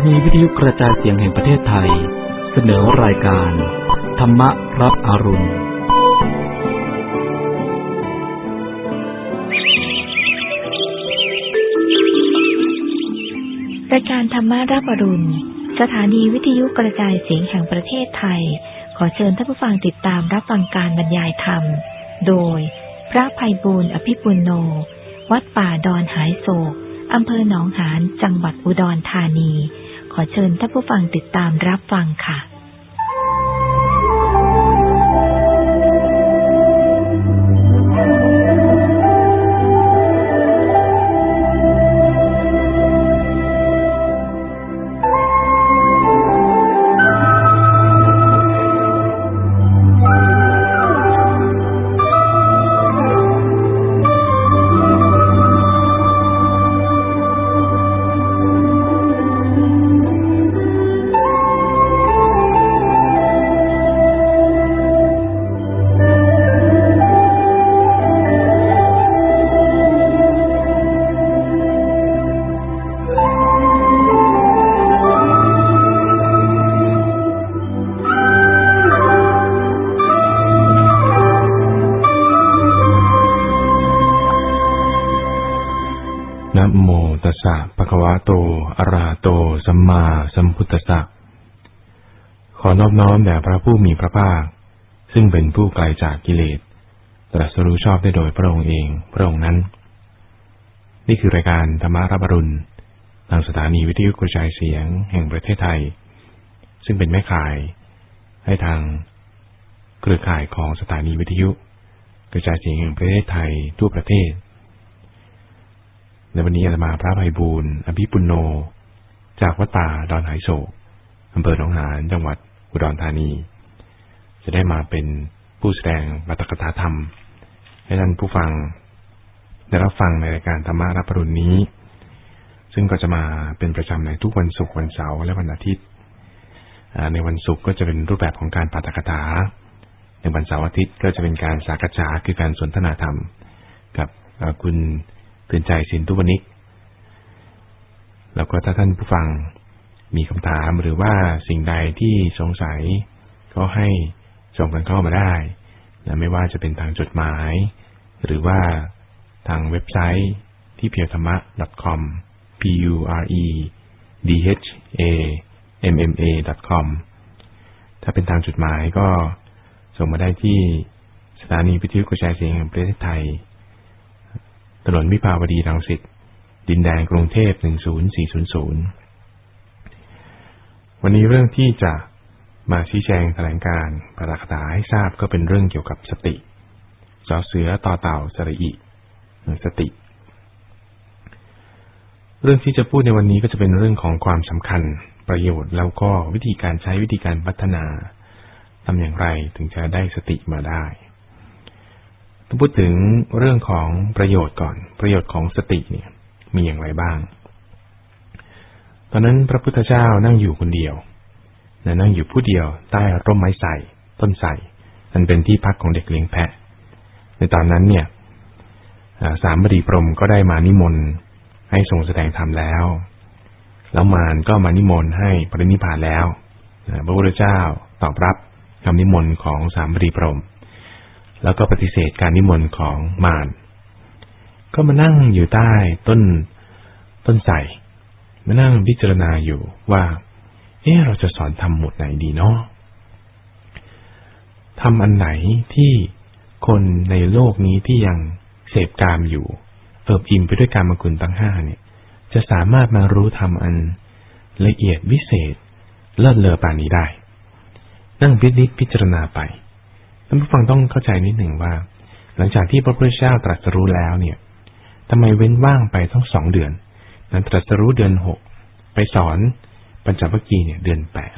ถานีวิทยุกระจายเสียงแห่งประเทศไทย เสนอรายการ ธรรมรับอรุณ รายการธรรมรับอรุณ สถานีวิทยุกระจายเสียงแห่งประเทศไทย ขอเชิญท่านผู้ฟังติดตามรับฟังการบรรยายธรรม โดย พระภัยบูรณ์อภิปุโน วัดป่าดอนหายโศกอำเภอหนองหาน จังหวัดอุดรธานี เชิญท่านผู้ฟังติดตามรับฟังค่ะ โมตัสสะภะคะวะโต อะระหะโต สัมมาสัมพุทธัสสะ ขอนอบน้อมแด่พระผู้มีพระภาค ซึ่งเป็นผู้ไกลจากกิเลส ตรัสรู้ชอบได้โดยพระองค์เอง พระองค์นั้น นี่คือรายการธรรมารับรุณทางสถานีวิทยุกระจายเสียงแห่งประเทศไทย ซึ่งเป็นแม่ข่าย ให้ทางเครือข่ายของสถานีวิทยุ กระจายเสียงแห่งประเทศไทยทั่วประเทศ ในวันนี้อาตมาพระภัยบูรณ์อภิปุโน จากวัดป่าดอนหายโศกอำเภอหนองหานจังหวัดอุดรธานี จะได้มาเป็นผู้แสดงบัตรกถาธรรม ให้ท่านผู้ฟัง ได้รับฟังในรายการธรรมารับปรุณนี้ ซึ่งก็จะมาเป็นประจำในทุกวันศุกร์วันเสาร์และวันอาทิตย์ ในวันศุกร์ก็จะเป็นรูปแบบของการปาฐกถาในวันเสาร์อาทิตย์ก็จะเป็นการสากษาคือการสนทนาธรรม กับคุณ เตือนใจสินทุวนิก แล้วก็ถ้าท่านผู้ฟังมีคำถามหรือว่าสิ่งใดที่สงสัย ก็ให้ส่งกันเข้ามาได้นะไม่ว่าจะเป็นทางจดหมาย หรือว่าทางเว็บไซต์ที่เพียวธรรมะ .com p u r e d h a m m a com ถ้าเป็นทางจดหมายก็ส่งมาได้ที่สถานีวิทยุกระจายเสียงแห่งประเทศไทย ถนนวิภาวดีรังสิต ดินแดงกรุงเทพ 10400 วันนี้เรื่องที่จะมาชี้แจงแถลงการประดาคาให้ทราบก็เป็นเรื่องเกี่ยวกับสติสอเสือต่อเต่าสระอิสติ เรื่องที่จะพูดในวันนี้ก็จะเป็นเรื่องของความสำคัญประโยชน์ แล้วก็วิธีการใช้วิธีการพัฒนาทำอย่างไรถึงจะได้สติมาได้ พูดถึงเรื่องของประโยชน์ก่อน ประโยชน์ของสติเนี่ย มีอย่างไรบ้าง ตอนนั้นพระพุทธเจ้านั่งอยู่คนเดียวนะนั่งอยู่ผู้เดียวใต้ร่มไม้ใส่ต้นใส่นันเป็นที่พักของเด็กเลี้ยงแพะ ในตอนนั้นเนี่ยสามบดีพรมก็ได้มานิมนต์ให้ทรงแสดงธรรมแล้ว แล้วมารก็มานิมนต์ให้ปรินิพพานแล้วพระพุทธเจ้าตอบรับคำนิมนต์ของสามบดีพรม แล้วก็ปฏิเสธการนิมนต์ของมารก็มานั่งอยู่ใต้ต้นต้นใส่มานั่งพิจารณาอยู่ว่า เอ๊เราจะสอนทำหมวดไหนดีเนาะทำอันไหนที่คนในโลกนี้ที่ยังเสพกามอยู่ เอิบอิ่มไปด้วยการมกุลตั้งห้าเนี่ย จะสามารถมารู้ทำอันละเอียดวิเศษเลิศเลอปานนี้ได้ นั่งพิจิตพิจารณาไป ท่านผู้ฟังต้องเข้าใจนิดหนึ่งว่า หลังจากที่พระพุทธเจ้าตรัสรู้แล้วเนี่ยทำไมเว้นว่างไปทั้งสองเดือน นั้นตรัสรู้เดือนหกไปสอนปัญจวัคคีย์เนี่ยเดือนแปด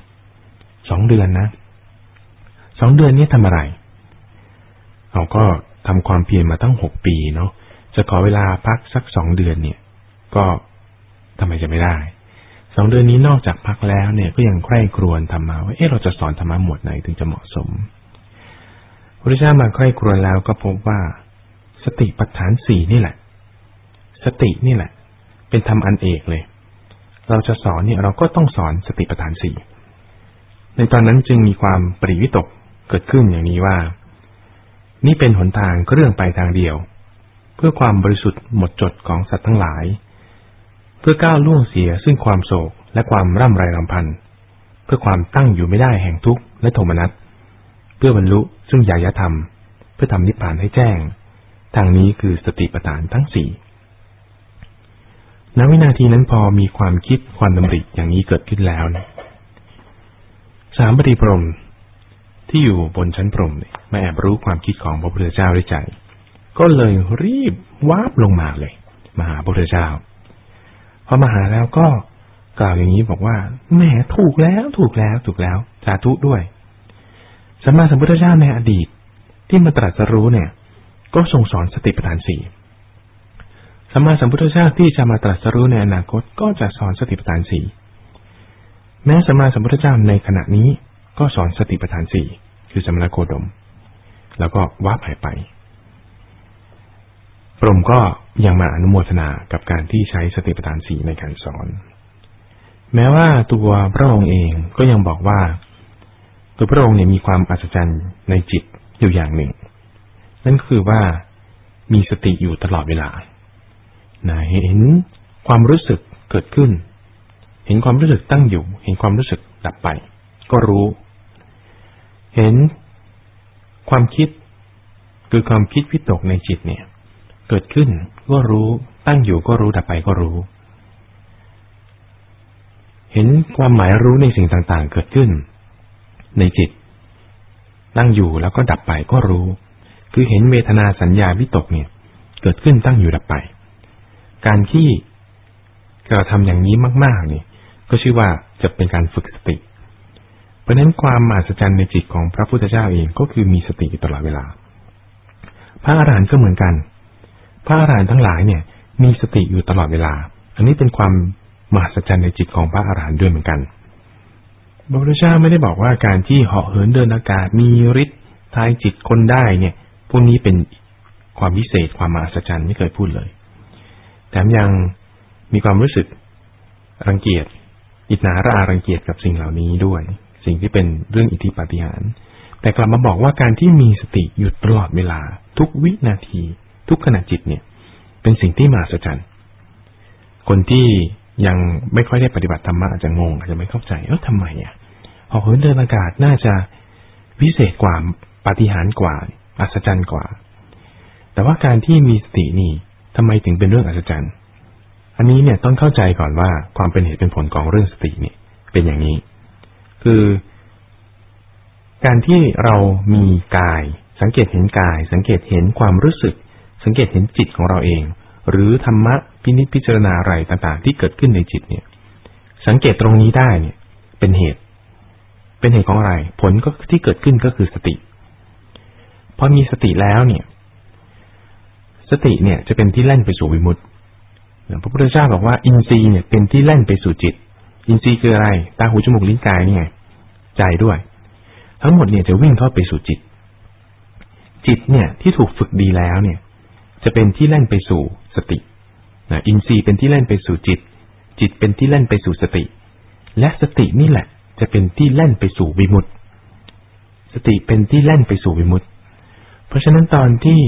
สองเดือนนะสองเดือนนี้ทำอะไรเราก็ทำความเพียรมาตั้งหกปีเนาะจะขอเวลาพักสักสองเดือนเนี่ย ก็ทำไมจะไม่ได้สองเดือนนี้นอกจากพักแล้วเนี่ยก็ยังใคร่ครวญธรรมะว่าเออเราจะสอนธรรมะหมวดไหนถึงจะเหมาะสม พระเจ้ามาใคร่ครวญแล้วก็พบว่า สติปัฏฐานสี่นี่แหละ สตินี่แหละ เป็นธรรมอันเอกเลย เราจะสอนเนี่ยเราก็ต้องสอนสติปัฏฐานสี่ในตอนนั้นจึงมีความปริวิตกเกิดขึ้นอย่างนี้ว่า นี่เป็นหนทางเครื่องไปทางเดียว เพื่อความบริสุทธิ์หมดจดของสัตว์ทั้งหลาย เพื่อก้าวล่วงเสียซึ่งความโศกและความร่ำไรรำพัน เพื่อความตั้งอยู่ไม่ได้แห่งทุกข์และโทมนัส เพื่อบรรลุ ซึ่งญายธรรม เพื่อทำนิพพานให้แจ้ง ทางนี้คือสติปัฏฐานทั้งสี่ณวินาทีนั้นพอมีความคิดความดำริอย่างนี้เกิดขึ้นแล้วนะสามปฏิพรมที่อยู่บนชั้นพรมเนี่ยมาแอบรู้ความคิดของพระพุทธเจ้าด้วยใจ ก็เลยรีบวาบลงมาเลยมาหาพระพุทธเจ้าพอมาหาแล้วก็กล่าวอย่างนี้บอกว่าแหมถูกแล้วถูกแล้วถูกแล้วสาธุด้วย สัมมาสัมพุทธเจ้าในอดีตที่มาตรัสรู้เนี่ย ก็ทรงสอนสติปัฏฐานสี่สัมมาสัมพุทธเจ้าที่จะมาตรัสรู้ในอนาคตก็จะสอนสติปัฏฐานสี่แม้สัมมาสัมพุทธเจ้าในขณะนี้ก็สอนสติปัฏฐานสี่คือสมณโคดม แล้วก็วับหายไปพรมก็ยังมาอนุโมทนากับการที่ใช้สติปัฏฐานสี่ในการสอน แม้ว่าตัวพระองค์เองก็ยังบอกว่า ตัวพระองค์เนี่ยมีความอัศจรรย์ในจิตอยู่อย่างหนึ่ง นั่นคือว่ามีสติอยู่ตลอดเวลานะเห็นความรู้สึกเกิดขึ้น เห็นความรู้สึกตั้งอยู่ เห็นความรู้สึกดับไป ก็รู้ เห็นความคิด คือความคิดวิตกในจิตเนี่ย เกิดขึ้นก็รู้ตั้งอยู่ก็รู้ดับไปก็รู้ เห็นความหมายรู้ในสิ่งต่างๆ เกิดขึ้น ในจิต ตั้งอยู่แล้วก็ดับไปก็รู้ คือเห็นเวทนาสัญญาวิตกเนี่ย เกิดขึ้นตั้งอยู่ดับไป การที่เราทำอย่างนี้มากๆนี่ก็ชื่อว่าจะเป็นการฝึกสติ เพราะนั้นความมหัศจรรย์ในจิตของพระพุทธเจ้าเองก็คือมีสติตลอดเวลา พระอรหันต์ก็เหมือนกัน พระอรหันต์ทั้งหลายเนี่ย มีสติอยู่ตลอดเวลา อันนี้เป็นความมหัศจรรย์ในจิตของพระอรหันต์ด้วยเหมือนกัน พระพุทธเจ้าไม่ได้บอกว่าการที่เหาะเหินเดินอากาศมีฤทธิ์ทายจิตคนได้เนี่ย พวกนี้เป็นความพิเศษความมหัศจรรย์ไม่เคยพูดเลย แถมยังมีความรู้สึกรังเกียจอิจนาระารังเกียจกับสิ่งเหล่านี้ด้วย สิ่งที่เป็นเรื่องอิทธิปาฏิหาริย์แต่กลับมาบอกว่าการที่มีสติอยู่ตลอดเวลา ทุกวินาที ทุกขณะจิตเนี่ย เป็นสิ่งที่มหัศจรรย์คนที่ยังไม่ค่อยได้ปฏิบัติธรรมะอาจจะงงอาจจะไม่เข้าใจเออทำไมอะ ออกเหินเดินอากาศน่าจะพิเศษกว่าปฏิหารกว่า อัศจรรย์กว่า แต่ว่าการที่มีสตินี่ทำไมถึงเป็นเรื่องอัศจรรย์ อันนี้เนี่ยต้องเข้าใจก่อนว่าความเป็นเหตุเป็นผลของเรื่องสติเนี่ยเป็นอย่างนี้ คือ การที่เรามีกาย สังเกตเห็นกาย สังเกตเห็นความรู้สึก สังเกตเห็นจิตของเราเอง หรือธรรมะพินิจพิจารณาอะไรต่างๆ ที่เกิดขึ้นในจิตเนี่ย สังเกตตรงนี้ได้เนี่ย เป็นเหตุ เป็นเหตุของอะไร ผลก็ที่เกิดขึ้นก็คือสติ พอมีสติแล้วเนี่ย สติเนี่ยจะเป็นที่แล่นไปสู่วิมุตติพระพุทธเจ้าบอกว่าอินทรีย์เนี่ยเป็นที่แล่นไปสู่จิต อินทรีย์คืออะไร ตาหูจมูกลิ้นกายนี่ไงใจด้วย ทั้งหมดเนี่ยจะวิ่งเข้าไปสู่จิต จิตเนี่ยที่ถูกฝึกดีแล้วเนี่ย จะเป็นที่แล่นไปสู่สตินะอินทรีย์เป็นที่แล่นไปสู่จิต จิตเป็นที่แล่นไปสู่สติ และสตินี่แหละ จะเป็นที่แล่นไปสู่วิมุตติ สติเป็นที่แล่นไปสู่วิมุตติ เพราะฉะนั้นตอนที่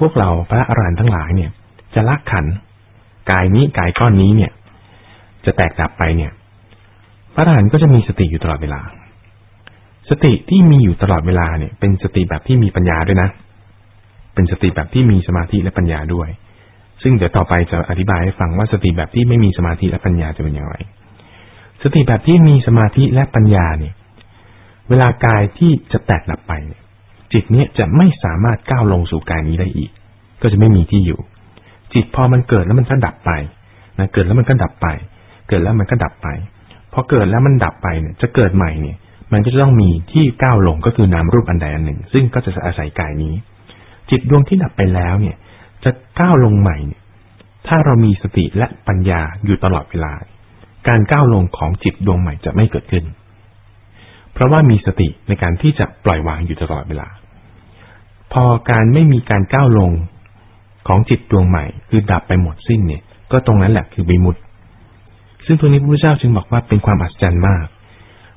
พวกเราพระอรหันต์ทั้งหลายเนี่ย จะละขันกายนี้กายก้อนนี้เนี่ย จะแตกดับไปเนี่ย พระอรหันต์ก็จะมีสติอยู่ตลอดเวลา สติที่มีอยู่ตลอดเวลาเนี่ย เป็นสติแบบที่มีปัญญาด้วยนะ เป็นสติแบบที่มีสมาธิและปัญญาด้วย ซึ่งเดี๋ยวต่อไปจะอธิบายให้ฟังว่าสติแบบที่ไม่มีสมาธิและปัญญาจะเป็นอย่างไร สติแบบที่มีสมาธิและปัญญาเนี่ยเวลากายที่จะแตกดับไปเนี่ยจิตเนี้ยจะไม่สามารถก้าวลงสู่กายนี้ได้อีก ก็จะไม่มีที่อยู่ จิตพอมันเกิดแล้วมันก็ดับไปนะเกิดแล้วมันก็ดับไป เกิดแล้วมันก็ดับไปพอเกิดแล้วมันดับไปเนี่ย จะเกิดใหม่เนี่ย มันก็จะต้องมีที่ก้าวลงก็คือนามรูปอันใดอันหนึ่ง ซึ่งก็จะอาศัยกายนี้ จิตดวงที่ดับไปแล้วเนี่ย จะก้าวลงใหม่เนี่ย ถ้าเรามีสติและปัญญาอยู่ตลอดเวลา การก้าวลงของจิตดวงใหม่จะไม่เกิดขึ้น เพราะว่ามีสติในการที่จะปล่อยวางอยู่ตลอดเวลา พอการไม่มีการก้าวลงของจิตดวงใหม่ คือดับไปหมดสิ้นเนี่ย ก็ตรงนั้นแหละคือวิมุตซึ่งตัวนี้พระพุทธเจ้าจึงบอกว่าเป็นความอัศจรรย์มาก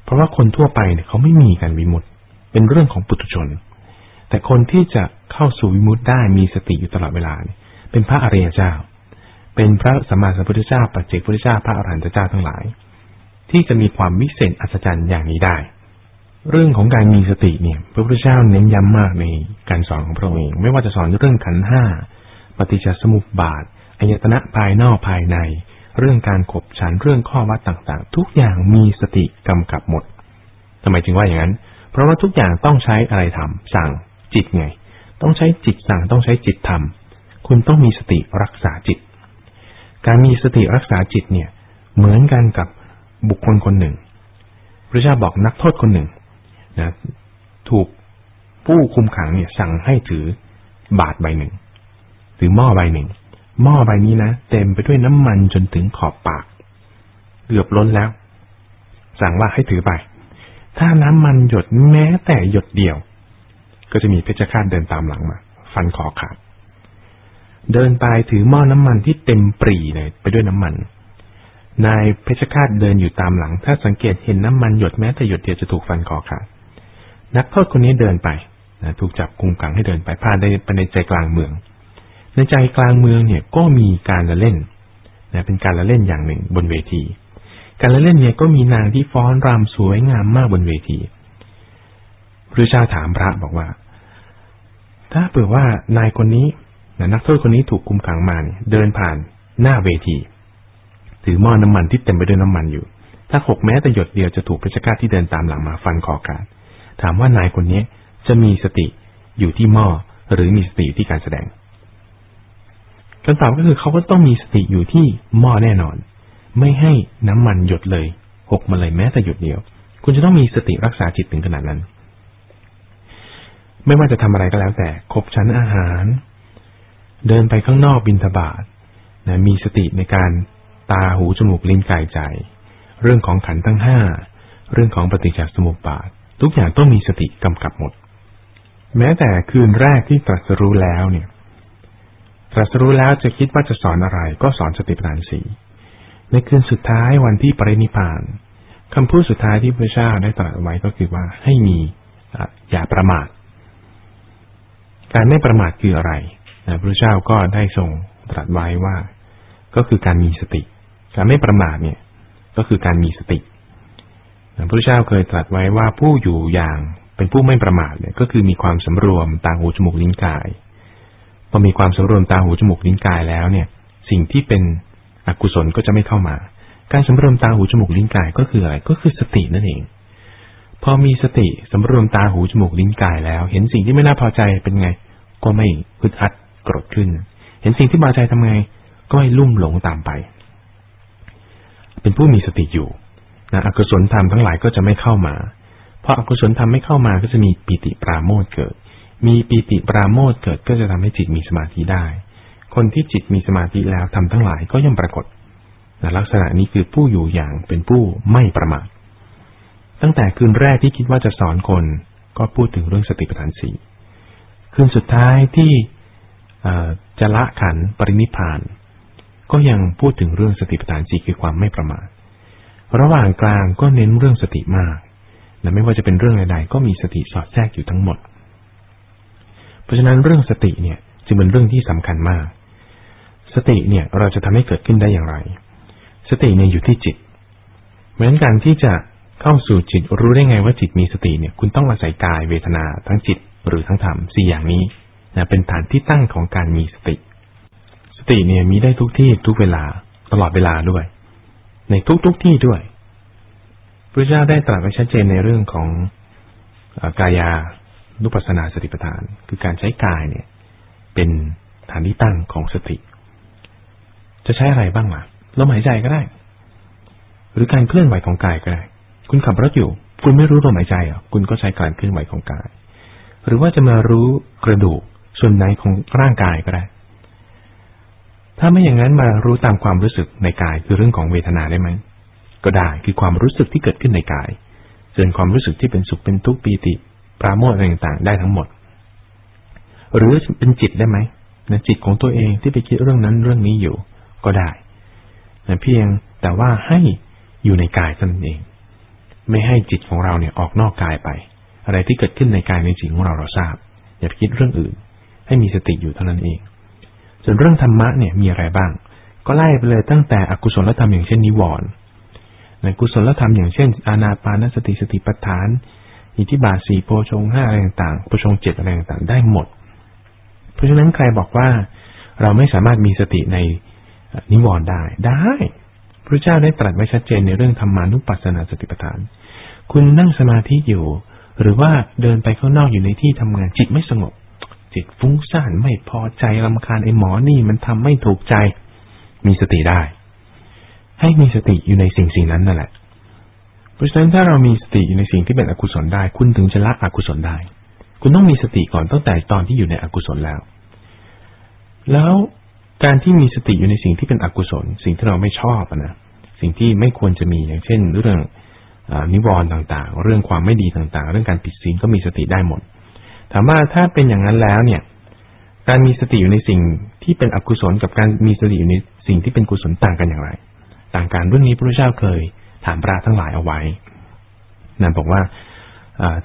เพราะว่าคนทั่วไปเนี่ยเขาไม่มีการวิมุตติ เป็นเรื่องของปุถุชน แต่คนที่จะเข้าสู่วิมุตติได้มีสติอยู่ตลอดเวลาเนี่ยเป็นพระอริยเจ้า เป็นพระสัมมาสัมพุทธเจ้าปัจเจกพุทธเจ้าพระอรหันตเจ้าทั้งหลาย ที่จะมีความวิเศษอัศจรรย์อย่างนี้ได้ เรื่องของการมีสติเนี่ยพระพุทธเจ้าเน้นย้ำมากในการสอนของพระองค์เองไม่ว่าจะสอนเรื่องขันห้าปฏิจจสมุปบาทอายตนะภายนอกภายใน เรื่องการขบฉันเรื่องข้อวัดต่างๆ ทุกอย่างมีสติกำกับหมดทำไมจึงว่าอย่างนั้น เพราะว่าทุกอย่างต้องใช้อะไรทำสั่งจิตไง ต้องใช้จิตสั่งต้องใช้จิตทำคุณต้องมีสติรักษาจิต การมีสติรักษาจิตเนี่ย เหมือนกันกับบุคคลคนหนึ่ง พระเจ้าบอกนักโทษคนหนึ่งนะถูกผู้คุมขังเนี่ยสั่งให้ถือบาทใบหนึ่ง ถือหม้อใบหนึ่ง หม้อใบนี้นะเต็มไปด้วยน้ำมันจนถึงขอบปาก เกือบล้นแล้ว สั่งว่าให้ถือไป ถ้าน้ำมันหยดแม้แต่หยดเดียว ก็จะมีเพชฌฆาตเดินตามหลังมา ฟันคอขาด เดินไปถือหม้อน้ำมันที่เต็มปรีเลยไปด้วยน้ำมัน นายเพชฌฆาตเดินอยู่ตามหลัง ถ้าสังเกตเห็นน้ำมันหยดแม้แต่หยดเดียวจะถูกฟันคอขาดนักโทษคนนี้เดินไปนะถูกจับกุมขังให้เดินไปพาได้ไปในใจกลางเมือง ในใจกลางเมืองเนี่ยก็มีการละเล่นนะเป็นการละเล่นอย่างหนึ่งบนเวที การละเล่นเนี่ยก็มีนางที่ฟ้อนรำสวยงามมากบนเวทีพระเจ้าถามพระบอกว่า ถ้าเผื่อว่านายคนนี้ นักโทษคนนี้ถูกคุมขังมาเนี่ยเดินผ่านหน้าเวที ถือหม้อน้ำมันที่เต็มไปด้วยน้ำมันอยู่ ถ้าหกแม้แต่หยดเดียวจะถูกพระชกาที่เดินตามหลังมาฟันคอขาดถามว่านายคนนี้จะมีสติอยู่ที่หม้อหรือมีสติที่การแสดงคำตอบก็คือเขาก็ต้องมีสติอยู่ที่หม้อแน่นอน ไม่ให้น้ำมันหยดเลยหกมาเลยแม้แต่หยดเดียว คุณจะต้องมีสติรักษาจิตถึงขนาดนั้น ไม่ว่าจะทำอะไรก็แล้วแต่คบชั้นอาหาร เดินไปข้างนอกบินทบาทนะมีสติในการตาหูจมูกลิ้นกายใจ เรื่องของขันทั้งห้าเรื่องของปฏิจจสมุปบาท ทุกอย่างต้องมีสติกำกับหมด แม้แต่คืนแรกที่ตรัสรู้แล้วเนี่ยตรัสรู้แล้วจะคิดว่าจะสอนอะไร ก็สอนสติปัฏฐานสีในคืนสุดท้ายวันที่ปรินิพานคำพูดสุดท้ายที่พระเจ้าได้ตรัสไว้ก็คือว่าให้มีอย่าประมาท การไม่ประมาทคืออะไร พระเจ้าก็ได้ทรงตรัสไว้ว่า ก็คือการมีสติ การไม่ประมาทเนี่ย ก็คือการมีสติพระเจ้าเคยตรัสไว้ว่าผู้อยู่อย่างเป็นผู้ไม่ประมาทเนี่ยก็คือมีความสำรวมตาหูจมูกลิ้นกายพอมีความสำรวมตาหูจมูกลิ้นกายแล้วเนี่ย สิ่งที่เป็นอกุศลก็จะไม่เข้ามา การสำรวมตาหูจมูกลิ้นกายก็คืออะไรก็คือสตินั่นเอง พอมีสติสำรวมตาหูจมูกลิ้นกายแล้ว เห็นสิ่งที่ไม่น่าพอใจเป็นไง ก็ไม่พึดอัด กรดขึ้น เห็นสิ่งที่พอใจทำไง ก็ไม่ลุ่มหลงตามไป เป็นผู้มีสติอยู่นะอกุศลธรรมทั้งหลายก็จะไม่เข้ามา เพออกุศลธรรมไม่เข้ามาก็จะมีปิติปราโมทเกิด มีปีติปราโมทเกิดก็จะทำให้จิตมีสมาธิได้ คนที่จิตมีสมาธิแล้วทำทั้งหลายก็ย่อมปรากฏลักษณะนี้คือผู้อยู่อย่างเป็นผู้ไม่ประมาท ตั้งแต่คืนแรกที่คิดว่าจะสอนคน ก็พูดถึงเรื่องสติปัฏฐานสี่คืนสุดท้ายที่ จะละขันปรินิพาน ก็ยังพูดถึงเรื่องสติปัฏฐานสี่คือความไม่ประมาทระหว่างกลางก็เน้นเรื่องสติมากและไม่ว่าจะเป็นเรื่องใดๆก็มีสติสอดแทรกอยู่ทั้งหมด เพราะฉะนั้นเรื่องสติเนี่ยจึงเป็นเรื่องที่สำคัญมาก สติเนี่ยเราจะทำให้เกิดขึ้นได้อย่างไร สติเนี่ยอยู่ที่จิต เหมือนกันที่จะเข้าสู่จิตรู้ได้ไงว่าจิตมีสติเนี่ย คุณต้องอาศัยกายเวทนาทั้งจิตหรือทั้งธรรมสี่อย่างนี้ นะเป็นฐานที่ตั้งของการมีสติ สติเนี่ยมีได้ทุกที่ทุกเวลาตลอดเวลาด้วย ในทุกๆทที่ด้วยพระเจ้าได้ตรัสไว้ชัดเจนในเรื่องของกายานุปัสสนาสติปัฏฐาน คือการใช้กายเนี่ย เป็นฐานที่ตั้งของสติ จะใช้อะไรบ้างล่ะลมหายใจก็ได้ หรือการเคลื่อนไหวของกายก็ได้ คุณขับรถอยู่ คุณไม่รู้ลมหายใจอะคุณก็ใช้การเคลื่อนไหวของกาย หรือว่าจะมารู้กระดูก ส่วนไหนของร่างกายก็ได้ ถ้าไม่อย่างนั้นมารู้ตามความรู้สึกในกายคือเรื่องของเวทนาได้ไหมก็ได้คือความรู้สึกที่เกิดขึ้นในกาย ส่วนความรู้สึกที่เป็นสุขเป็นทุกข์ปีติ ปราโมทอะไรต่างๆ ได้ทั้งหมด หรือเป็นจิตได้ไหมนะจิตของตัวเองที่ไปคิดเรื่องนั้นเรื่องนี้อยู่ ก็ได้นะเพียงแต่ว่าให้อยู่ในกายตนเอง ไม่ให้จิตของเราเนี่ยออกนอกกายไป อะไรที่เกิดขึ้นในกายในจิตของเราเราทราบ อย่าไปคิดเรื่องอื่น ให้มีสติอยู่เท่านั้นเอง ส่วนเรื่องธรรมะเนี่ยมีอะไรบ้าง ก็ไล่ไปเลยตั้งแต่อกุศลธรรมอย่างเช่นนิวรณ์ในกุศลธรรมอย่างเช่น อานาปานสติสติปัฏฐาน อิทิบาสีโพชงห้าอะไรต่างๆโพชงเจ็ดอะไรต่างๆได้หมด เพราะฉะนั้นใครบอกว่าเราไม่สามารถมีสติในนิวรณ์ได้ได้พระเจ้าได้ตรัสไว้ชัดเจนในเรื่องธรรมานุปัสสนาสติปัฏฐาน คุณนั่งสมาธิอยู่ หรือว่าเดินไปข้างนอกอยู่ในที่ทำงานจิตไม่สงบ จิตฟุ้งซ่านไม่พอใจรำคาญไอ้หมอนี่มันทำไม่ถูกใจ มีสติได้ ให้มีสติอยู่ในสิ่งสิ่งนั้นนั่นแหละ เพราะฉะนั้นถ้าเรามีสติอยู่ในสิ่งที่เป็นอกุศลได้ คุณถึงจะละอกุศลได้ คุณต้องมีสติก่อนตั้งแต่ตอนที่อยู่ในอกุศลแล้ว แล้วการที่มีสติอยู่ในสิ่งที่เป็นอกุศล สิ่งที่เราไม่ชอบนะสิ่งที่ไม่ควรจะมีอย่างเช่น เรื่องอนิวรณ์ต่างๆ เรื่องความไม่ดีต่างๆ เรื่องการผิดศีลก็มีสติได้หมด ถามว่าถ้าเป็นอย่างนั้นแล้วเนี่ย การมีสติอยู่ในสิ่งที่เป็นอกุศลกับการมีสติอยู่ในสิ่งที่เป็นกุศลต่างกันอย่างไร ต่างกันเรื่องนี้พระพุทธเจ้าเคยถามพระทั้งหลายเอาไว้นั่นบอกว่า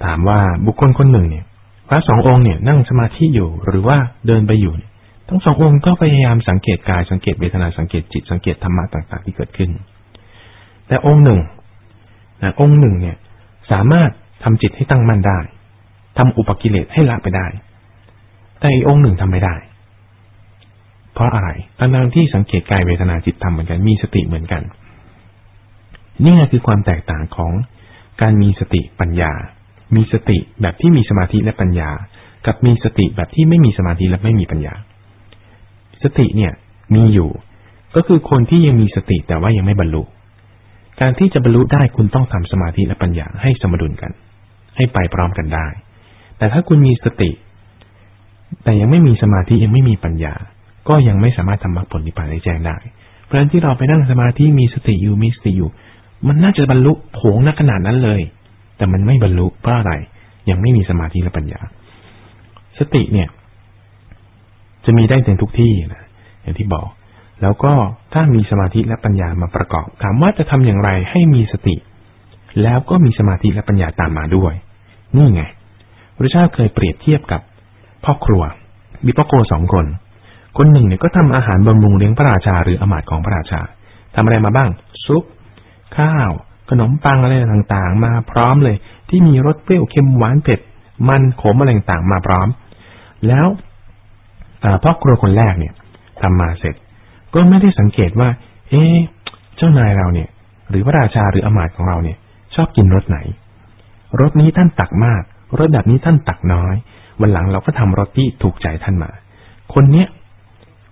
ถามว่าบุคคลคนหนึ่งเนี่ยพระสององค์เนี่ยนั่งสมาธิอยู่หรือว่าเดินไปอยู่ทั้งสององค์ก็พยายามสังเกตกายสังเกตเวทนาสังเกตจิตสังเกตธรรมะต่างๆ ที่เกิดขึ้น แต่องค์หนึ่งนะองค์หนึ่งเนี่ยสามารถทำจิตให้ตั้งมั่นได้ ทำอุปกิเลสให้ละไปได้ แต่อีกองค์หนึ่งทำไม่ได้ เพราะอะไรทั้งที่สังเกตกายเวทนาจิตธรรมเหมือนกัน มีสติเหมือนกัน นี่คือความแตกต่างของการมีสติปัญญา มีสติแบบที่มีสมาธิและปัญญา กับมีสติแบบที่ไม่มีสมาธิและไม่มีปัญญา สติเนี่ยมีอยู่ ก็คือคนที่ยังมีสติแต่ว่ายังไม่บรรลุ การที่จะบรรลุได้คุณต้องทำสมาธิและปัญญาให้สมดุลกัน ให้ไปพร้อมกันได้ แต่ถ้าคุณมีสติ แต่ยังไม่มีสมาธิยังไม่มีปัญญา ก็ยังไม่สามารถทำมรรคผลนิพพานได้แจ้งได้ เพราะฉะนั้นที่เราไปนั่งสมาธิมีสติอยู่มีสติอยู่ มันน่าจะบรรลุโผงนักขนาดนั้นเลย แต่มันไม่บรรลุเพราะอะไรยังไม่มีสมาธิและปัญญา สติเนี่ย จะมีได้ในทุกที่นะอย่างที่บอก แล้วก็ถ้ามีสมาธิและปัญญามาประกอบ ถามว่าจะทำอย่างไรให้มีสติ แล้วก็มีสมาธิและปัญญาตามมาด้วย นี่ไง พระเจ้าเคยเปรียบเทียบกับพ่อครัวมีพ่อโกสองคน คนหนึ่งเนี่ยก็ทำอาหารบำรุงเลี้ยงพระราชาหรืออมาตย์ของพระราชาทำอะไรมาบ้าง ซุป ข้าว ขนมปังอะไรต่างๆ มาพร้อมเลย ที่มีรสเปรี้ยวเค็มหวานเผ็ด มันขมอะไรต่างๆมาพร้อม แล้วพ่อครัวคนแรกเนี่ยทำมาเสร็จ ก็ไม่ได้สังเกตว่า เอ๊เจ้านายเราเนี่ย หรือพระราชาหรืออมาตย์ของเราเนี่ย ชอบกินรสไหนรสนี้ท่านตักมาก รสแบบนี้ท่านตักน้อย วันหลังเราก็ทำรสที่ถูกใจท่านมา คนเนี้ย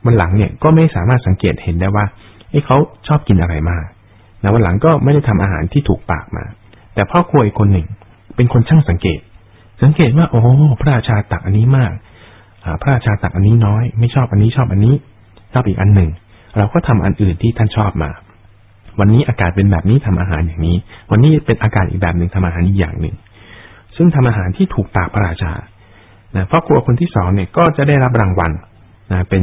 วันหลังเนี่ยก็ไม่สามารถสังเกตเห็นได้ว่าเอ้เขาชอบกินอะไรมากนะวันหลังก็ไม่ได้ทำอาหารที่ถูกปากมา แต่พ่อครัวอีกคนหนึ่ง เป็นคนช่างสังเกต สังเกตว่าโอ้พระราชาตักอันนี้มากพระราชาตักอันนี้น้อย ไม่ชอบอันนี้ชอบอันนี้ชอบอีกอันหนึ่ง เราก็ทำอันอื่นที่ท่านชอบมา วันนี้อากาศเป็นแบบนี้ทำอาหารอย่างนี้ วันนี้เป็นอากาศอีกแบบหนึ่งทำอาหารอีกอย่างหนึ่ง ซึ่งทำอาหารที่ถูกปากพระราชานะพ่อครัวคนที่สองเนี่ยก็จะได้รับรางวัลนะเป็น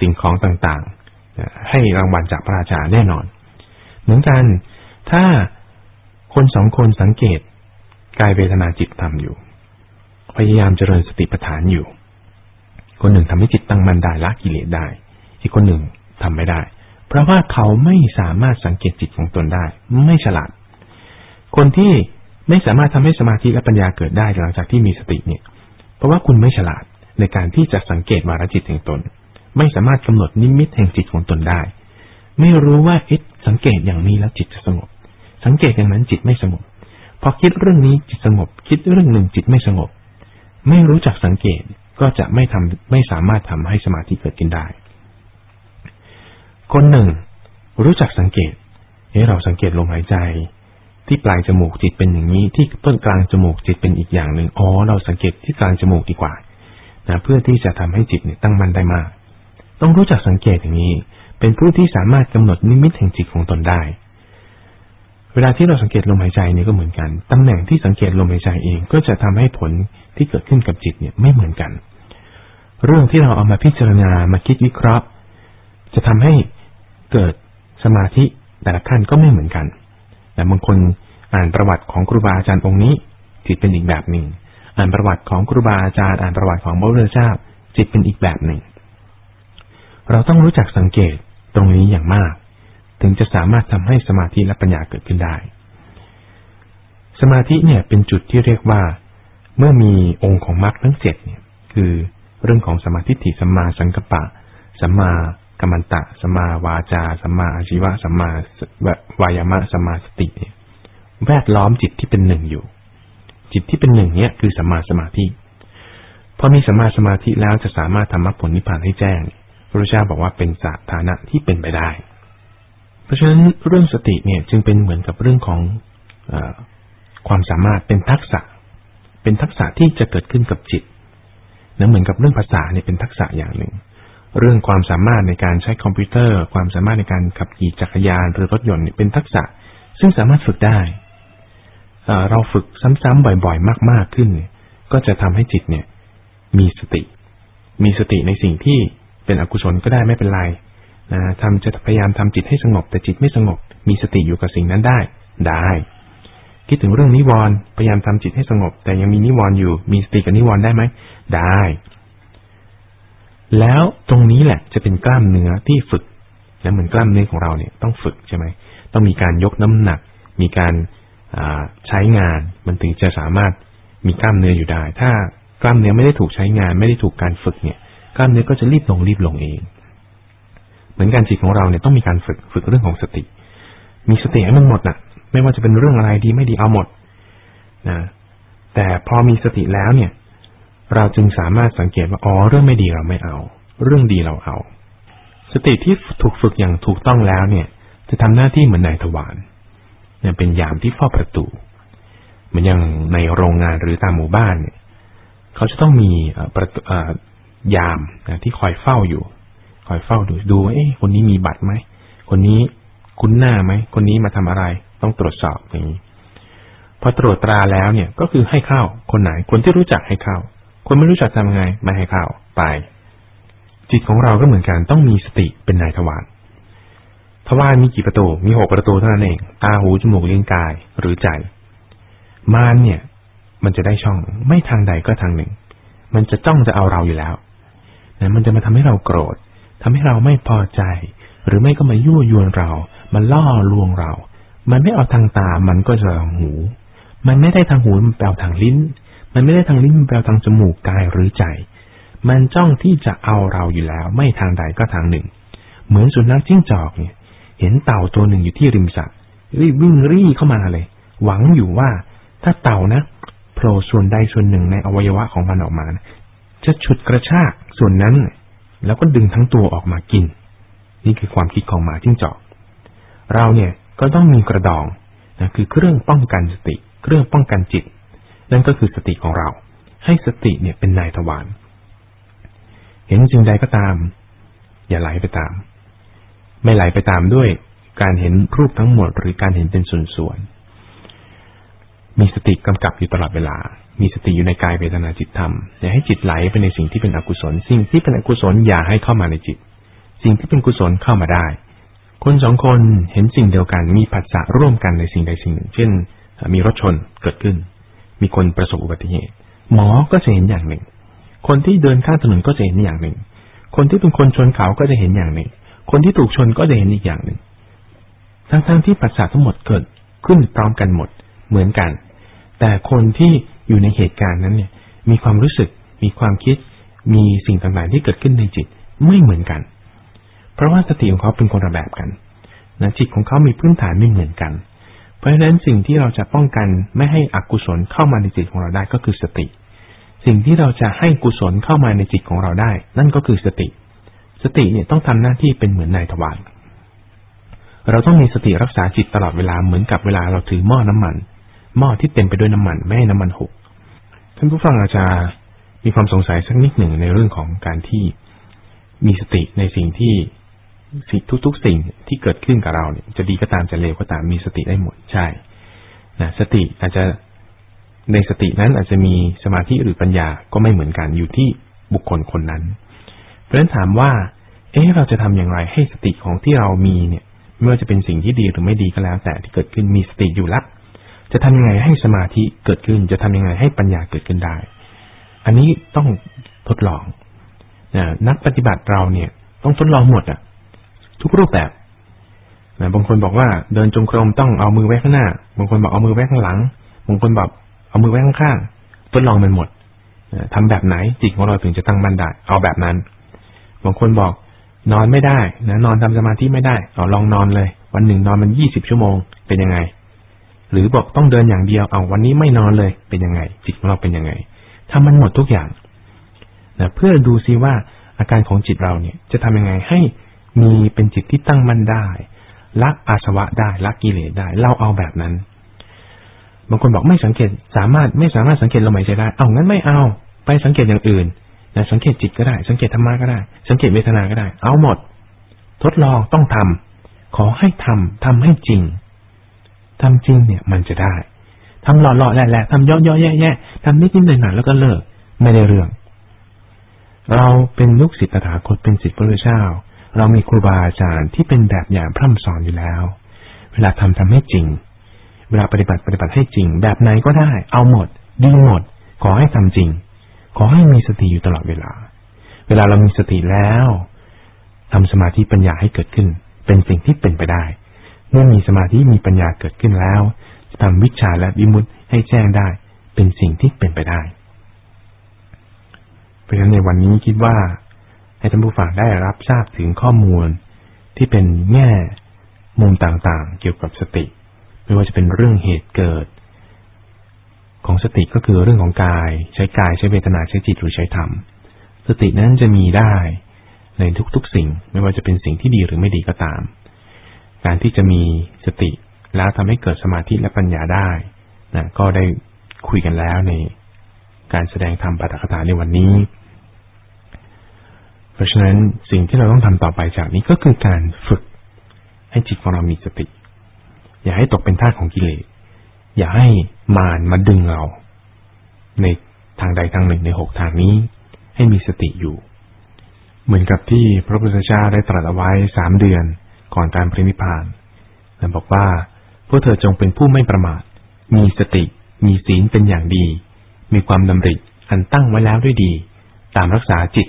สิ่งของต่างๆนะให้รางวัลจากพระราชาแน่นอน เหมือนกันถ้าคนสองคนสังเกตกายเวทนาจิตทำอยู่ พยายามเจริญสติปัฏฐานอยู่ คนหนึ่งทำให้จิตตั้งมั่นได้ละกิเลสได้ อีกคนหนึ่งทำไม่ได้ เพราะว่าเขาไม่สามารถสังเกตจิตของตนได้ ไม่ฉลาด คนที่ ไม่สามารถทำให้สมาธิและปัญญาเกิดได้หลังจากที่มีสติเนี่ย เพราะว่าคุณไม่ฉลาดในการที่จะสังเกตวาระจิตแห่งตน ไม่สามารถกำหนดนิมิตแห่งจิตของตนได้ ไม่รู้ว่าเอ๊ะสังเกตอย่างนี้แล้วจิตจะสงบ สังเกตอย่างนั้นจิตไม่สงบพอคิดเรื่องนี้จิตสงบ คิดเรื่องหนึ่งจิตไม่สงบ ไม่รู้จักสังเกตก็จะไม่ทำไม่สามารถทำให้สมาธิเกิดขึ้นได้ คนหนึ่ง รู้จักสังเกตเฮ้เราสังเกตลมหายใจ ที่ปลายจมูกจิตเป็นอย่างนี้ ที่ต้นกลางจมูกจิตเป็นอีกอย่างหนึ่งอ๋อเราสังเกตที่กลางจมูกดีกว่านะเพื่อที่จะทำให้จิตเนี่ยตั้งมั่นได้มาก ต้องรู้จักสังเกตอย่างนี้ เป็นผู้ที่สามารถกำหนดนิมิตแห่งจิตของตนได้ เวลาที่เราสังเกตลมหายใจเนี่ยก็เหมือนกันตำแหน่งที่สังเกตลมหายใจเองก็จะทำให้ผลที่เกิดขึ้นกับจิตเนี่ยไม่เหมือนกัน เรื่องที่เราเอามาพิจารณามาคิดวิเคราะห์ จะทำให้เกิดสมาธิแต่ละขั้นก็ไม่เหมือนกัน แต่บางคนอ่านประวัติของครูบาอาจารย์องค์นี้ จิตเป็นอีกแบบหนึ่ง อ่านประวัติของครูบาอาจารย์อ่านประวัติของพระพุทธเจ้าจิตเป็นอีกแบบหนึ่ง เราต้องรู้จักสังเกตตรงนี้อย่างมาก ถึงจะสามารถทำให้สมาธิและปัญญาเกิดขึ้นได้ สมาธิเนี่ยเป็นจุดที่เรียกว่า เมื่อมีองค์ของมรรคทั้งเจ็ดเนี่ย คือเรื่องของสมาธิฐิสัมมาสังกปะสัมมา กัมมันตะสัมมาวาจาสัมมาอาชีวะสัมมาวายามะสัมมาสติเนี่ยแวดล้อมจิตที่เป็นหนึ่งอยู่ จิตที่เป็นหนึ่งเนี่ยคือสัมมาสมาธิพอมีสัมมาสมาธิแล้วจะสามารถทำมรรคผลนิพพานให้แจ้งพระพุทธเจ้าบอกว่าเป็นสถานะที่เป็นไปได้ เพราะฉะนั้นเรื่องสติเนี่ยจึงเป็นเหมือนกับเรื่องของอความสามารถเป็นทักษะ เป็นทักษะที่จะเกิดขึ้นกับจิตนะเหมือนกับเรื่องภาษาเนี่ยเป็นทักษะอย่างหนึ่ง เรื่องความสามารถในการใช้คอมพิวเตอร์ ความสามารถในการขับขี่จักรยานหรือรถยนต์เป็นทักษะ ซึ่งสามารถฝึกได้เราฝึกซ้ำๆบ่อยๆ มาก ๆขึ้นก็จะทำให้จิตเนี่ย มีสติ มีสติในสิ่งที่เป็นอกุศลก็ได้ไม่เป็นไรนะทำจะพยายามทำจิตให้สงบ แต่จิตไม่สงบ มีสติอยู่กับสิ่งนั้นได้ ได้ คิดถึงเรื่องนิวรณ์พยายามทำจิตให้สงบ แต่ยังมีนิวรณ์อยู่ มีสติกับนิวรณ์ได้ไหม ได้ แล้วตรงนี้แหละจะเป็นกล้ามเนื้อที่ฝึกและเหมือนกล้ามเนื้อของเราเนี่ยต้องฝึกใช่ไหมต้องมีการยกน้ำหนัก มีการใช้งานมันถึงจะสามารถมีกล้ามเนื้ออยู่ได้ ถ้ากล้ามเนื้อไม่ได้ถูกใช้งาน ไม่ได้ถูกการฝึกเนี่ย กล้ามเนื้อก็จะรีบลงรีบลงเอง เหมือนการจิตของเราเนี่ยต้องมีการฝึกฝึกเรื่องของสติ มีสติให้มันหมดนะ่ะ ไม่ว่าจะเป็นเรื่องอะไรดีไม่ดีเอาหมดนะแต่พอมีสติแล้วเนี่ย เราจึงสามารถสังเกตว่าอ๋อเรื่องไม่ดีเราไม่เอา เรื่องดีเราเอา สติที่ถูกฝึกอย่างถูกต้องแล้วเนี่ย จะทำหน้าที่เหมือนนายทวารเนี่ยเป็นยามที่เฝ้าประตูเหมือนอย่างในโรงงานหรือตามหมู่บ้านเนี่ย เขาจะต้องมีประตูยามนะที่คอยเฝ้าอยู่ คอยเฝ้าดูดูว่าเอ๊ะคนนี้มีบัตรไหมคนนี้คุ้นหน้าไหมคนนี้มาทำอะไร ต้องตรวจสอบอย่างนี้พอตรวจตราแล้วเนี่ยก็คือให้เข้าคนไหนคนที่รู้จักให้เข้า คนไม่รู้จักทำไงไม่ให้เข้าไป จิตของเราก็เหมือนกันต้องมีสติเป็นนายทวารทวารมีกี่ประตู มีหกประตูเท่านั้นเอง ตาหูจมูกลิ้นกายหรือใจ มานเนี่ย มันจะได้ช่องไม่ทางใดก็ทางหนึ่ง มันจะจ้องจะเอาเราอยู่แล้วนะมันจะมาทำให้เราโกรธทำให้เราไม่พอใจ หรือไม่ก็มายั่วยวนเรา มันล่อลวงเรา มันไม่เอาทางตา มันก็จะเอาหู มันไม่ได้ทางหู มันแปลทางลิ้น มันไม่ได้ทางลิ้นมันแปลทางจมูกกายหรือใจ มันจ้องที่จะเอาเราอยู่แล้ว ไม่ทางใดก็ทางหนึ่ง เหมือนสุนัขจิ้งจอกเนี่ย เห็นเต่าตัวหนึ่งอยู่ที่ริมสระรีบวิ่งรี่เข้ามาเลย หวังอยู่ว่าถ้าเต่านะโผล่ส่วนใดส่วนหนึ่งในอวัยวะของมันออกมาจะฉุดกระชากส่วนนั้น แล้วก็ดึงทั้งตัวออกมากิน นี่คือความคิดของหมาจิ้งจอก เราเนี่ยก็ต้องมีกระดองนะคือเครื่องป้องกันสติ เครื่องป้องกันจิต นั่นก็คือสติของเรา ให้สติเนี่ยเป็นนายทวารเห็นสิ่งใดก็ตาม อย่าไหลไปตาม ไม่ไหลไปตามด้วยการเห็นรูปทั้งหมดหรือการเห็นเป็นส่วนๆ มีสติกำกับอยู่ตลอดเวลา มีสติอยู่ในกายเวทนาจิตธรรม อย่าให้จิตไหลไปในสิ่งที่เป็นอกุศล สิ่งที่เป็นอกุศลอย่าให้เข้ามาในจิต สิ่งที่เป็นกุศลเข้ามาได้ คนสองคนเห็นสิ่งเดียวกัน มีผัสสะร่วมกันในสิ่งใดสิ่งหนึ่ง เช่น มีรถชนเกิดขึ้น มีคนประสบอุบัติเหตุ หมอก็จะเห็นอย่างหนึ่ง คนที่เดินข้ามถนนก็จะเห็นอย่างหนึ่ง คนที่เป็นคนชนเขาก็จะเห็นอย่างหนึ่ง คนที่ถูกชนก็จะเห็นอีกอย่างหนึ่ง ทั้งๆที่ผัสสะทั้งหมดเกิดขึ้นพร้อมกันหมดเหมือนกัน แต่คนที่อยู่ในเหตุการณ์นั้นเนี่ย มีความรู้สึก มีความคิด มีสิ่งต่างๆที่เกิดขึ้นในจิตไม่เหมือนกัน เพราะว่าสติของเขาเป็นคนละแบบกันนะจิตของเขามีพื้นฐานไม่เหมือนกัน ราะฉะนั้นสิ่งที่เราจะป้องกันไม่ให้อกุศลเข้ามาในจิตของเราได้ก็คือสติ สิ่งที่เราจะให้กุศลเข้ามาในจิตของเราได้ นั่นก็คือสติ สติเนี่ยต้องทำหน้าที่เป็นเหมือนนายทวารเราต้องมีสติรักษาจิตตลอดเวลาเหมือนกับเวลาเราถือหม้อน้ำมัน หม้อที่เต็มไปด้วยน้ำมันไม่ให้น้ำมันหกท่านผู้ฟังอาจจะมีความสงสัยสักนิดหนึ่งในเรื่องของการที่มีสติในสิ่งที่ ทุก ๆ สิ่งที่เกิดขึ้นกับเราเนี่ยจะดีก็ตามจะเลวก็ตามมีสติได้หมดใช่นะสติอาจจะในสตินั้นอาจจะมีสมาธิหรือปัญญาก็ไม่เหมือนกันอยู่ที่บุคคลคนนั้น เพราะฉะนั้นถามว่า เอ๊ะเราจะทำอย่างไรให้สติของที่เรามีเนี่ยไม่ว่าจะเป็นสิ่งที่ดีหรือไม่ดีก็แล้ว แต่ที่เกิดขึ้นมีสติอยู่ละจะทำยังไงให้สมาธิเกิดขึ้น จะทำยังไงให้ปัญญาเกิดขึ้นได้ อันนี้ต้องทดลองนะนักปฏิบัติเราเนี่ย ต้องทดลองหมดอะ ทุกรูปแบบนะบางคนบอกว่าเดินจงกรมต้องเอามือไว้ข้างหน้า บางคนบอกเอามือไว้ข้างหลัง บางคนบอกเอามือไว้ข้างๆทดลองมันหมดทำแบบไหนจิตของเราถึงจะตั้งมั่นได้ เอาแบบนั้น บางคนบอกนอนไม่ได้นะนอนทำสมาธิไม่ได้ เอาลองนอนเลย วันหนึ่งนอนมันยี่สิบชั่วโมงเป็นยังไง หรือบอกต้องเดินอย่างเดียวเอาวันนี้ไม่นอนเลยเป็นยังไง จิตของเราเป็นยังไงทำมันหมดทุกอย่างนะเพื่อดูซิว่าอาการของจิตเราเนี่ย จะทำยังไงให้ มีเป็นจิตที่ตั้งมั่นได้ละอาสวะได้ละกิเลสได้ เราเอาแบบนั้น บางคนบอกไม่สังเกตสามารถไม่สามารถสังเกตลมหายใจได้ เอางั้นไม่เอา ไปสังเกตอย่างอื่นนะสังเกตจิตก็ได้ สังเกตธรรมะก็ได้ สังเกตเวทนาก็ได้ เอาหมด ทดลองต้องทำขอให้ทำทำให้จริงทำจริงเนี่ยมันจะได้ทำหล่อๆแหละๆทำย่อๆแย่ๆทำนิดๆหน่อยๆแล้วก็เลิก ไม่ได้เรื่อง เราเป็นลูกศิษย์ตถาคตเป็นศิษย์พระพุทธเจ้า เรามีครูบาอาจารย์ที่เป็นแบบอย่างพร่ำสอนอยู่แล้ว เวลาทำทำให้จริง เวลาปฏิบัติปฏิบัติให้จริง แบบไหนก็ได้ เอาหมด ดีหมด ขอให้ทำจริง ขอให้มีสติอยู่ตลอดเวลา เวลาเรามีสติแล้วทำสมาธิปัญญาให้เกิดขึ้น เป็นสิ่งที่เป็นไปได้ เมื่อมีสมาธิมีปัญญาเกิดขึ้นแล้วจะทำวิชาและวิมุตให้แจ้งได้ เป็นสิ่งที่เป็นไปได้ เพราะฉะนั้นในวันนี้คิดว่า ให้ท่านผู้ฟังได้รับทราบถึงข้อมูลที่เป็นแง่มุมต่างๆ เกี่ยวกับสติ ไม่ว่าจะเป็นเรื่องเหตุเกิด ของสติก็คือเรื่องของกาย ใช้กายใช้เวทนาใช้จิตหรือใช้ธรรม สตินั้นจะมีได้ในทุกๆสิ่ง ไม่ว่าจะเป็นสิ่งที่ดีหรือไม่ดีก็ตาม การที่จะมีสติแล้วทำให้เกิดสมาธิและปัญญาได้นะก็ได้คุยกันแล้วในการแสดงธรรมปาฐกถาในวันนี้ เพราะฉะนั้นสิ่งที่เราต้องทำต่อไปจากนี้ก็คือการฝึก ให้จิตของเรามีสติ อย่าให้ตกเป็นท่าของกิเลส อย่าให้มารมาดึงเรา ในทางใดทางหนึ่งในหกทางนี้ ให้มีสติอยู่ เหมือนกับที่พระพุทธเจ้าได้ตรัสเอาไว้สามเดือนก่อนการปรินิพพานและบอกว่าพวกเธอจงเป็นผู้ไม่ประมาท มีสติ มีศีลเป็นอย่างดี มีความดำริอันตั้งไว้แล้วด้วยดี ตามรักษาจิต